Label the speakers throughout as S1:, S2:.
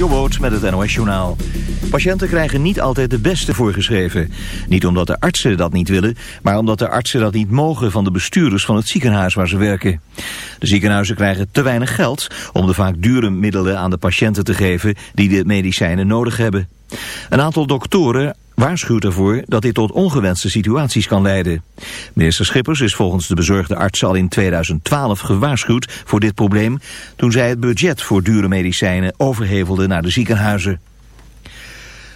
S1: Jobboot met het NOS Journaal. Patiënten krijgen niet altijd de beste voorgeschreven. Niet omdat de artsen dat niet willen, maar omdat de artsen dat niet mogen van de bestuurders van het ziekenhuis waar ze werken. De ziekenhuizen krijgen te weinig geld om de vaak dure middelen aan de patiënten te geven die de medicijnen nodig hebben. Een aantal doktoren waarschuwt ervoor dat dit tot ongewenste situaties kan leiden. Minister Schippers is volgens de bezorgde arts al in 2012 gewaarschuwd voor dit probleem... toen zij het budget voor dure medicijnen overhevelde naar de ziekenhuizen.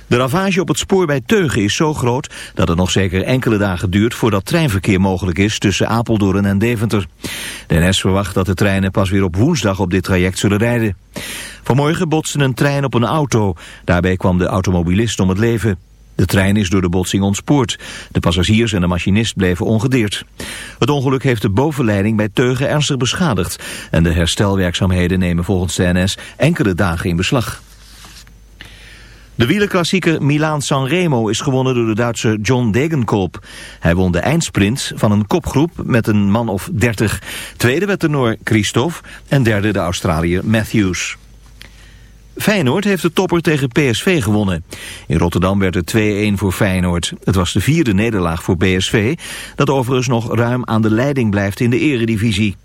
S1: De ravage op het spoor bij Teugen is zo groot dat het nog zeker enkele dagen duurt voordat treinverkeer mogelijk is tussen Apeldoorn en Deventer. De NS verwacht dat de treinen pas weer op woensdag op dit traject zullen rijden. Vanmorgen botste een trein op een auto. Daarbij kwam de automobilist om het leven. De trein is door de botsing ontspoord. De passagiers en de machinist bleven ongedeerd. Het ongeluk heeft de bovenleiding bij Teugen ernstig beschadigd. En de herstelwerkzaamheden nemen volgens de NS enkele dagen in beslag. De wielerklassieker Milaan-San Remo is gewonnen door de Duitse John Degenkolb. Hij won de eindsprint van een kopgroep met een man of 30. Tweede werd de Noor Christophe en derde de Australiër Matthews. Feyenoord heeft de topper tegen PSV gewonnen. In Rotterdam werd het 2-1 voor Feyenoord. Het was de vierde nederlaag voor PSV, dat overigens nog ruim aan de leiding blijft in de eredivisie.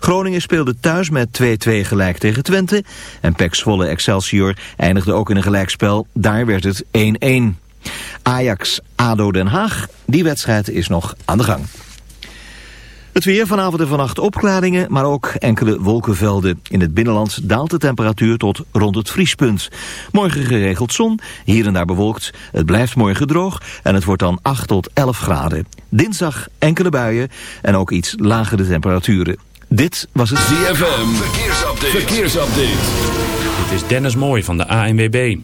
S1: Groningen speelde thuis met 2-2 gelijk tegen Twente en Pek Zwolle Excelsior eindigde ook in een gelijkspel. Daar werd het 1-1. Ajax-ADO Den Haag, die wedstrijd is nog aan de gang. Het weer vanavond en vannacht opklaringen, maar ook enkele wolkenvelden. In het binnenland daalt de temperatuur tot rond het vriespunt. Morgen geregeld zon, hier en daar bewolkt. Het blijft morgen droog en het wordt dan 8 tot 11 graden. Dinsdag enkele buien en ook iets lagere temperaturen. Dit was het
S2: ZFM. Verkeersupdate. Verkeersupdate.
S3: Dit is Dennis Mooij van de ANWB.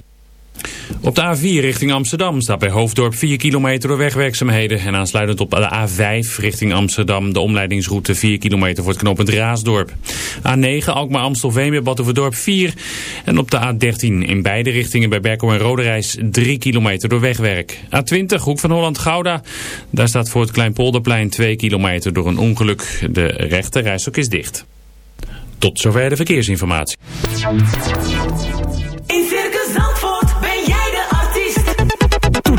S3: Op de A4 richting Amsterdam staat bij Hoofddorp 4 kilometer door wegwerkzaamheden. En aansluitend op de A5 richting Amsterdam de omleidingsroute 4 kilometer voor het knooppunt Raasdorp. A9 Alkmaar-Amstelveen bij Batuverdorp 4. En op de A13 in beide richtingen bij Berkel en Roderijs 3 kilometer door wegwerk. A20 Hoek van Holland-Gouda. Daar staat voor het Kleinpolderplein 2 kilometer door een ongeluk. De rechte reishok is dicht. Tot zover de verkeersinformatie.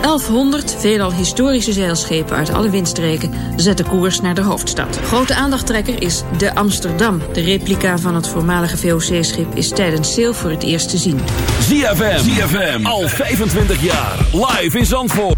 S4: 1100 veelal historische zeilschepen uit alle windstreken zetten koers naar de hoofdstad. Grote aandachttrekker is de Amsterdam. De replica van het voormalige VOC-schip is tijdens sail voor het eerst te zien.
S2: ZFM, ZFM, al 25 jaar, live in Zandvoort.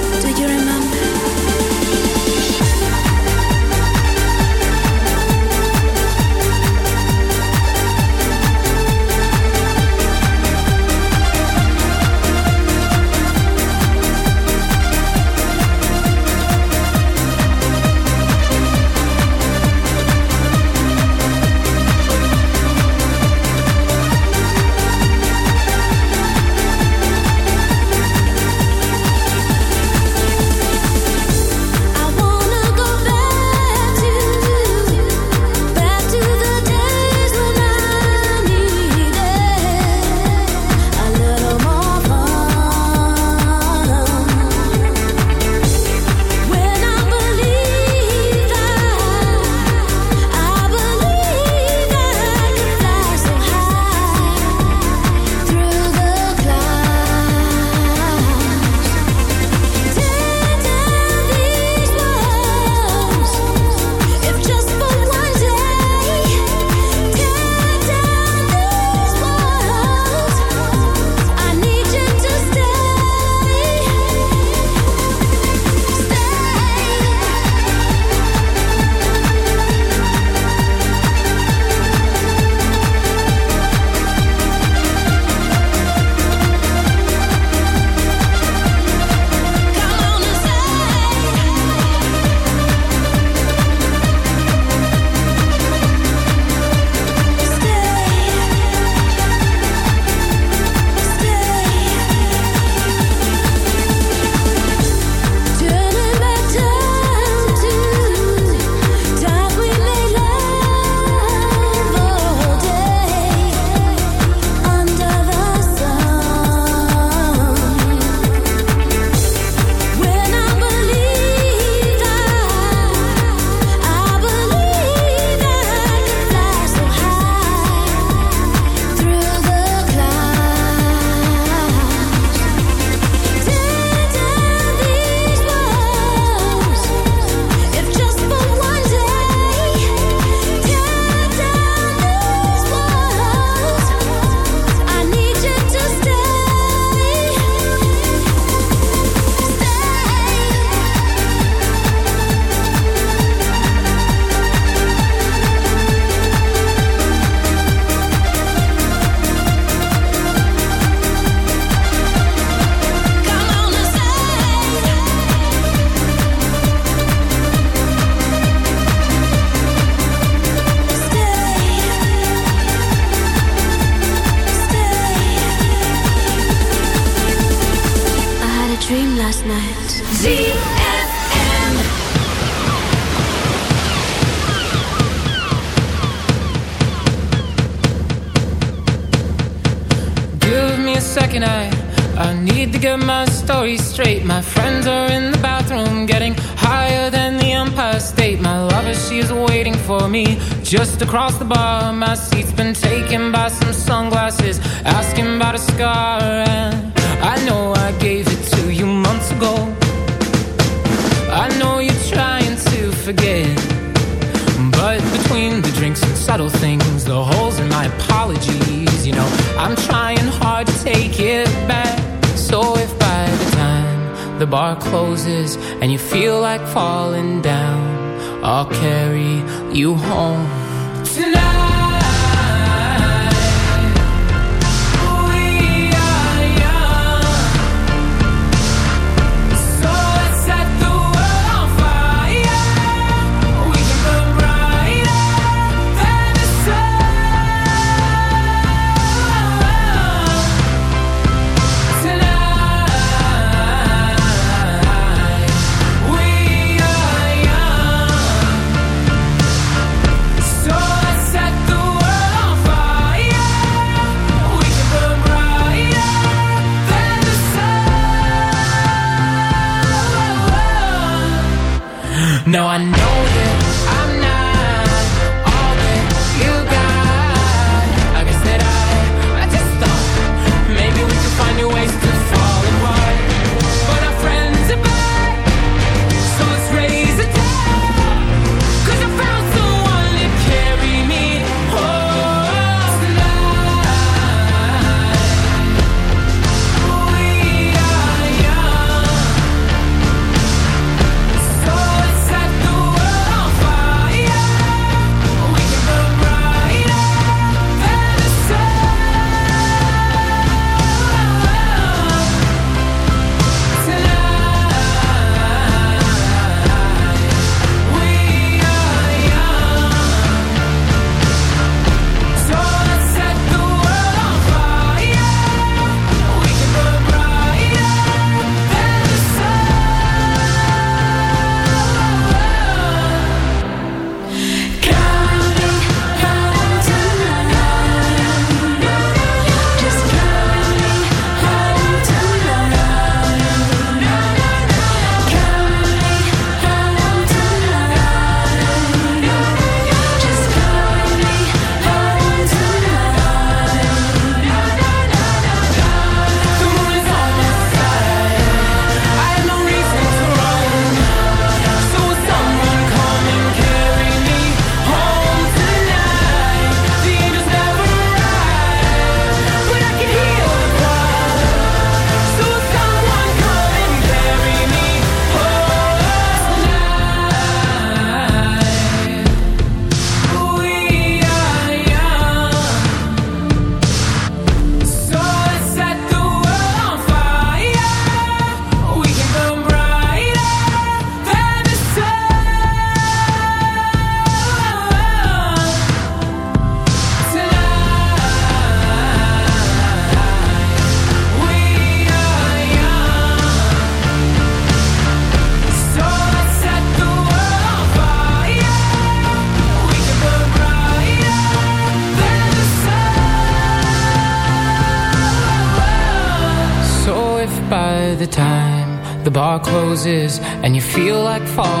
S5: fall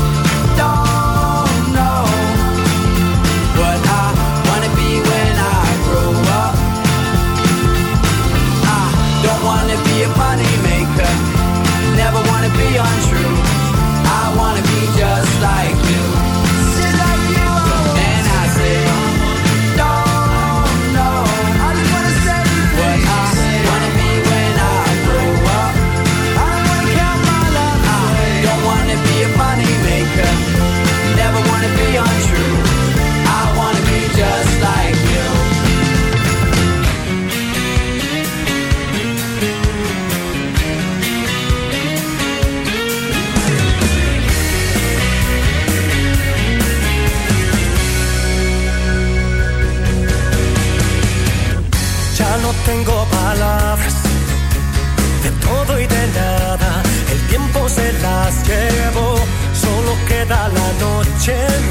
S6: solo queda la noche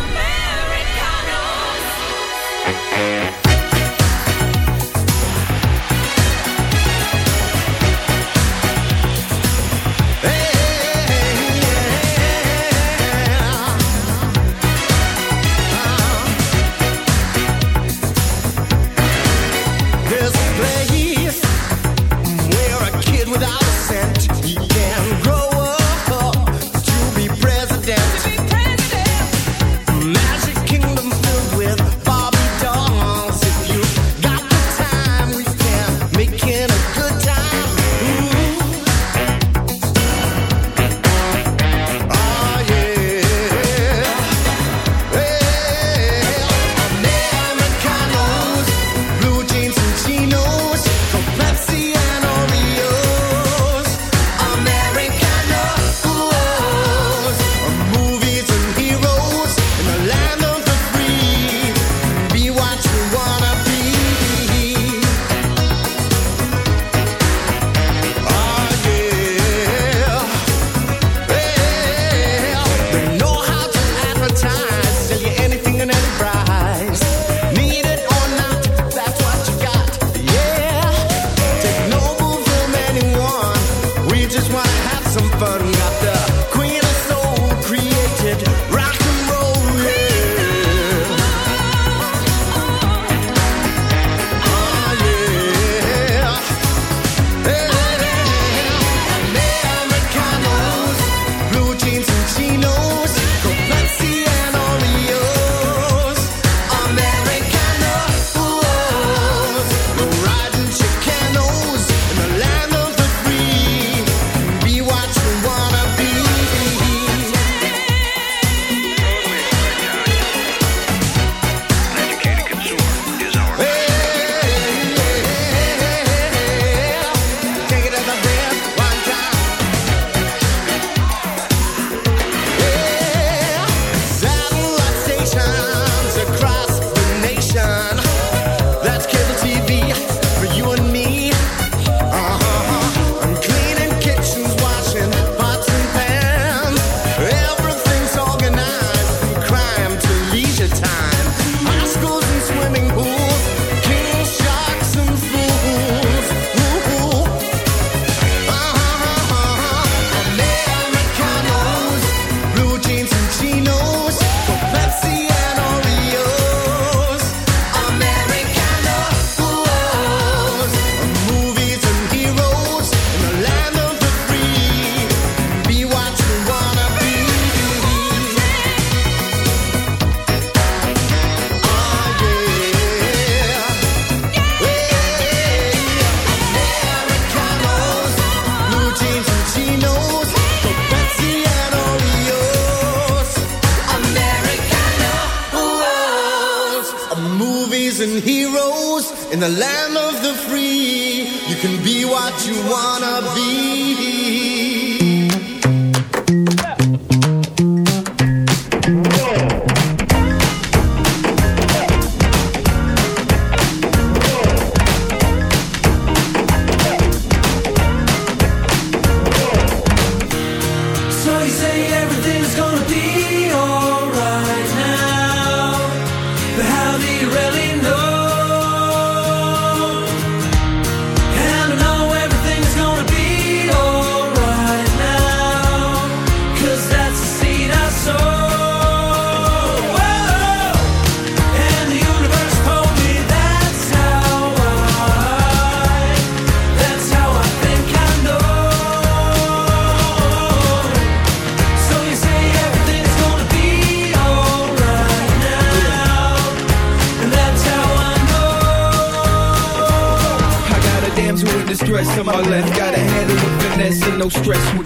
S7: No stress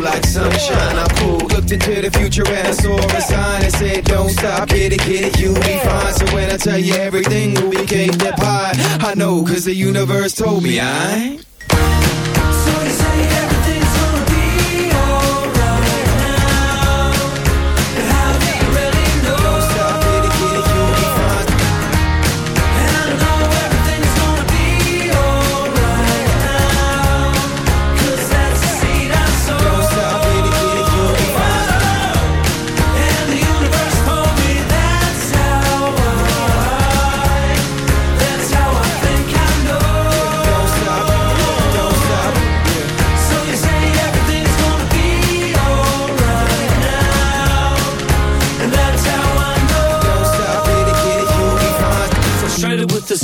S7: like sunshine. I'm cool. Looked into the future and I saw a sign that said, Don't stop, get it, get it, you'll be fine. So when I tell you everything will be cake that pie, I know, cause the universe told me I.
S8: So you say everything's